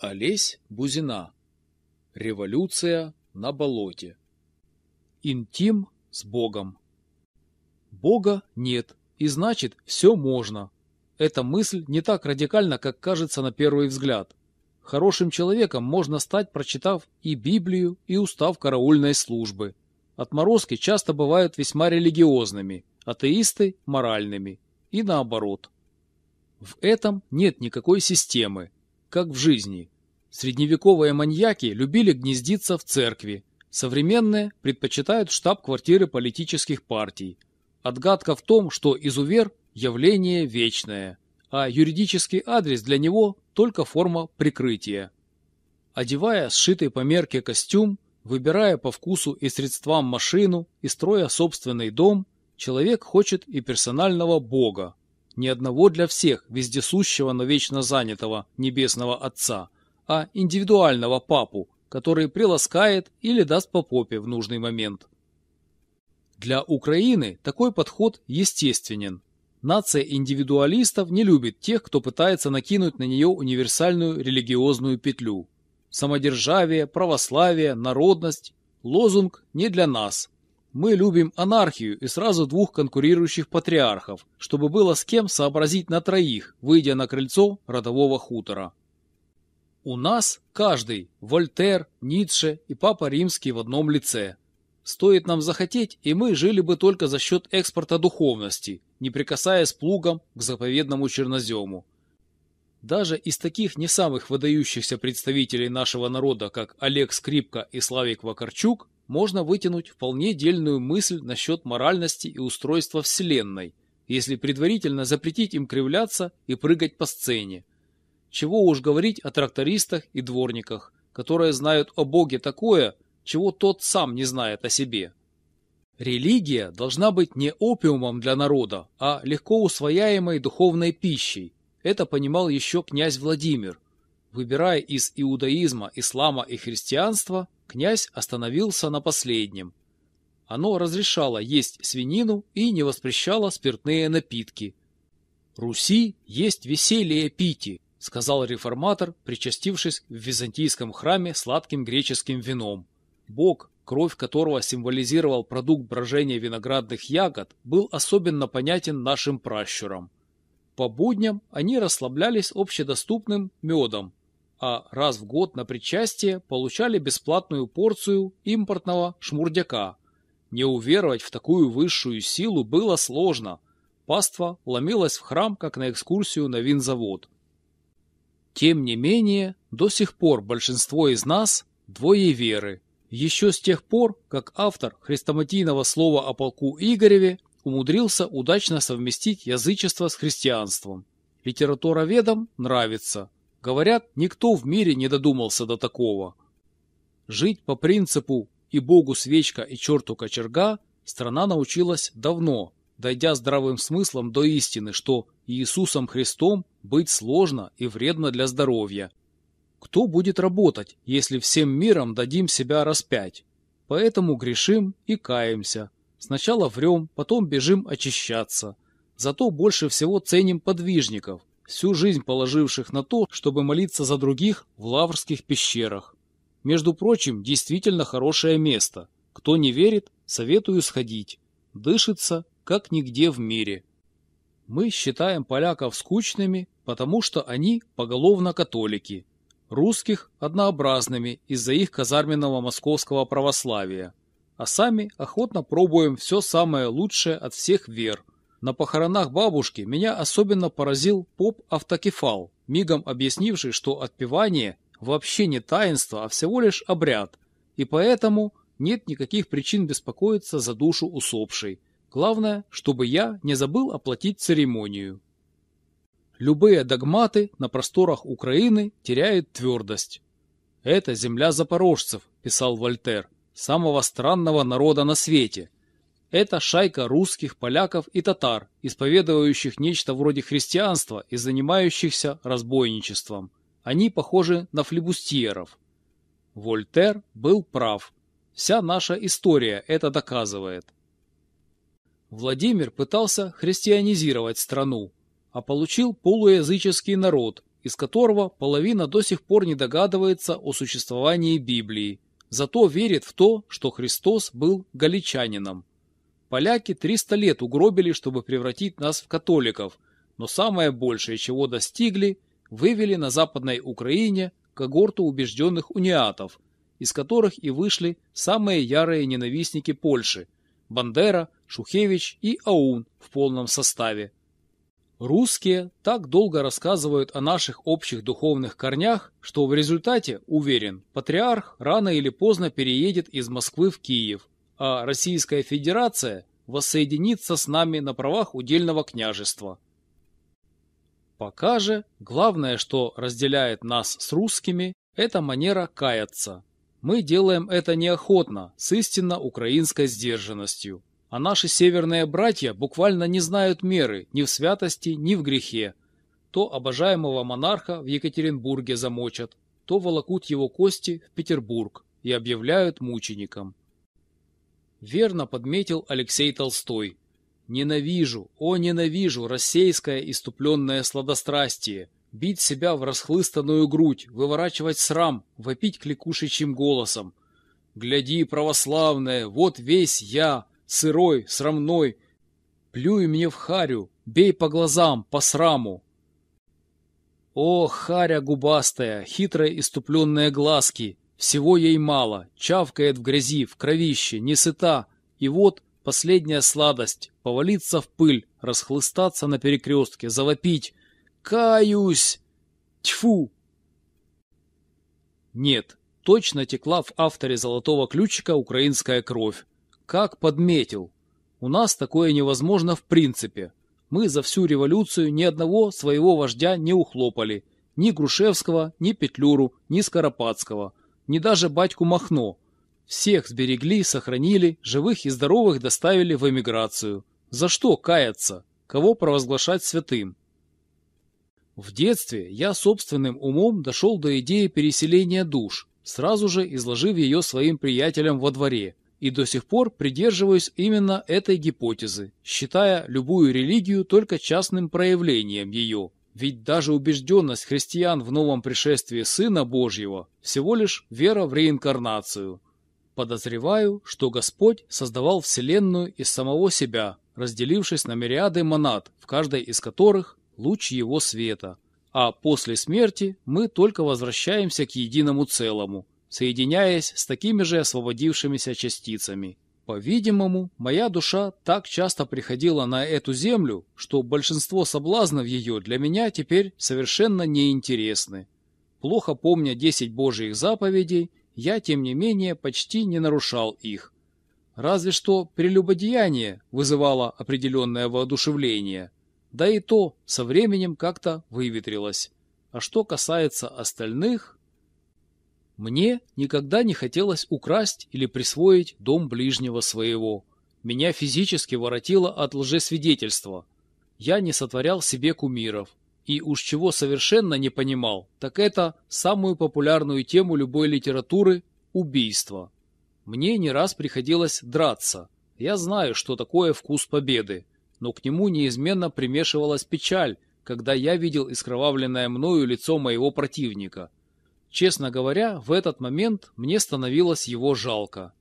Олесь Бузина. Революция на болоте. Интим с Богом. Бога нет, и значит, все можно. Эта мысль не так радикальна, как кажется на первый взгляд. Хорошим человеком можно стать, прочитав и Библию, и устав караульной службы. Отморозки часто бывают весьма религиозными, атеисты – моральными, и наоборот. В этом нет никакой системы, как в жизни. Средневековые маньяки любили гнездиться в церкви, современные предпочитают штаб-квартиры политических партий. Отгадка в том, что изувер – явление вечное, а юридический адрес для него – только форма прикрытия. Одевая сшитый по мерке костюм, выбирая по вкусу и средствам машину и строя собственный дом, человек хочет и персонального бога, не одного для всех, вездесущего, но вечно занятого Небесного Отца, а индивидуального папу, который приласкает или даст по попе в нужный момент. Для Украины такой подход естественен. Нация индивидуалистов не любит тех, кто пытается накинуть на нее универсальную религиозную петлю. Самодержавие, православие, народность – лозунг не для нас, мы любим анархию и сразу двух конкурирующих патриархов, чтобы было с кем сообразить на троих, выйдя на крыльцо родового хутора. У нас каждый – Вольтер, Ницше и Папа Римский в одном лице. Стоит нам захотеть, и мы жили бы только за счет экспорта духовности, не прикасаясь плугом к заповедному чернозему. Даже из таких не самых выдающихся представителей нашего народа, как Олег Скрипка и Славик Вакарчук, можно вытянуть вполне дельную мысль насчет моральности и устройства Вселенной, если предварительно запретить им кривляться и прыгать по сцене. Чего уж говорить о трактористах и дворниках, которые знают о Боге такое, чего тот сам не знает о себе. Религия должна быть не опиумом для народа, а легко усвояемой духовной пищей. Это понимал еще князь Владимир. Выбирая из иудаизма, ислама и христианства, Князь остановился на последнем. Оно разрешало есть свинину и не воспрещало спиртные напитки. «Руси есть веселье пити», — сказал реформатор, причастившись в византийском храме сладким греческим вином. Бог, кровь которого символизировал продукт брожения виноградных ягод, был особенно понятен нашим пращурам. По будням они расслаблялись общедоступным медом, а раз в год на причастие получали бесплатную порцию импортного шмурдяка. Не уверовать в такую высшую силу было сложно. Паства ломилась в храм, как на экскурсию на винзавод. Тем не менее, до сих пор большинство из нас – двое веры. Еще с тех пор, как автор хрестоматийного слова о полку Игореве умудрился удачно совместить язычество с христианством. Литературоведам нравится – Говорят, никто в мире не додумался до такого. Жить по принципу «и Богу свечка, и черту кочерга» страна научилась давно, дойдя здравым смыслом до истины, что Иисусом Христом быть сложно и вредно для здоровья. Кто будет работать, если всем миром дадим себя распять? Поэтому грешим и каемся. Сначала врем, потом бежим очищаться. Зато больше всего ценим подвижников, всю жизнь положивших на то, чтобы молиться за других в лаврских пещерах. Между прочим, действительно хорошее место. Кто не верит, советую сходить. Дышится, как нигде в мире. Мы считаем поляков скучными, потому что они поголовно католики. Русских – однообразными из-за их казарменного московского православия. А сами охотно пробуем все самое лучшее от всех вер – на похоронах бабушки меня особенно поразил поп-автокефал, мигом объяснивший, что отпевание вообще не таинство, а всего лишь обряд, и поэтому нет никаких причин беспокоиться за душу усопшей. Главное, чтобы я не забыл оплатить церемонию. Любые догматы на просторах Украины теряют твердость. «Это земля запорожцев», – писал Вольтер, – «самого странного народа на свете – это шайка русских, поляков и татар, исповедующих нечто вроде христианства и занимающихся разбойничеством. Они похожи на флебустьеров. Вольтер был прав. Вся наша история это доказывает. Владимир пытался христианизировать страну, а получил полуязыческий народ, из которого половина до сих пор не догадывается о существовании Библии, зато верит в то, что Христос был галичанином. Поляки 300 лет угробили, чтобы превратить нас в католиков, но самое большее, чего достигли, вывели на Западной Украине когорту убежденных униатов, из которых и вышли самые ярые ненавистники Польши – Бандера, Шухевич и Аун в полном составе. Русские так долго рассказывают о наших общих духовных корнях, что в результате, уверен, патриарх рано или поздно переедет из Москвы в Киев, а Российская Федерация воссоединится с нами на правах удельного княжества. Пока же главное, что разделяет нас с русскими, это манера каяться. Мы делаем это неохотно, с истинно украинской сдержанностью. А наши северные братья буквально не знают меры ни в святости, ни в грехе. То обожаемого монарха в Екатеринбурге замочат, то волокут его кости в Петербург и объявляют мучеником. Верно подметил Алексей Толстой. Ненавижу, о ненавижу российское иступленное сладострастие, бить себя в расхлыстанную грудь, выворачивать срам, вопить кликушечьим голосом. Гляди, православное, вот весь я, сырой, срамной. Плюй мне в харю, бей по глазам, по сраму. О, харя губастая, хитрые иступленные глазки, всего ей мало, чавкает в грязи, в кровище, не сыта. И вот последняя сладость — повалиться в пыль, расхлыстаться на перекрестке, завопить. «Каюсь!» Тьфу! Нет, точно текла в авторе «Золотого ключика» украинская кровь. Как подметил. У нас такое невозможно в принципе. Мы за всю революцию ни одного своего вождя не ухлопали. Ни Грушевского, ни Петлюру, ни Скоропадского, ни даже батьку Махно. Всех сберегли, сохранили, живых и здоровых доставили в эмиграцию. За что каяться? Кого провозглашать святым? В детстве я собственным умом дошел до идеи переселения душ, сразу же изложив ее своим приятелям во дворе – и до сих пор придерживаюсь именно этой гипотезы, считая любую религию только частным проявлением ее. Ведь даже убежденность христиан в новом пришествии Сына Божьего всего лишь вера в реинкарнацию. Подозреваю, что Господь создавал Вселенную из самого себя, разделившись на мириады монад, в каждой из которых луч его света. А после смерти мы только возвращаемся к единому целому, соединяясь с такими же освободившимися частицами. По-видимому, моя душа так часто приходила на эту землю, что большинство соблазнов ее для меня теперь совершенно неинтересны. Плохо помня десять Божьих заповедей, я, тем не менее, почти не нарушал их. Разве что прелюбодеяние вызывало определенное воодушевление, да и то со временем как-то выветрилось. А что касается остальных, мне никогда не хотелось украсть или присвоить дом ближнего своего. Меня физически воротило от лжесвидетельства. Я не сотворял себе кумиров. И уж чего совершенно не понимал, так это самую популярную тему любой литературы – убийство. Мне не раз приходилось драться. Я знаю, что такое вкус победы, но к нему неизменно примешивалась печаль, когда я видел искровавленное мною лицо моего противника – Честно говоря, в этот момент мне становилось его жалко.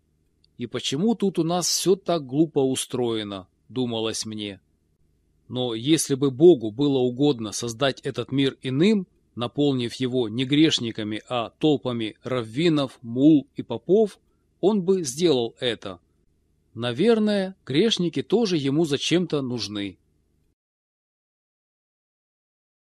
И почему тут у нас все так глупо устроено, думалось мне. Но если бы Богу было угодно создать этот мир иным, наполнив его не грешниками, а толпами раввинов, мул и попов, он бы сделал это. Наверное, грешники тоже ему зачем-то нужны.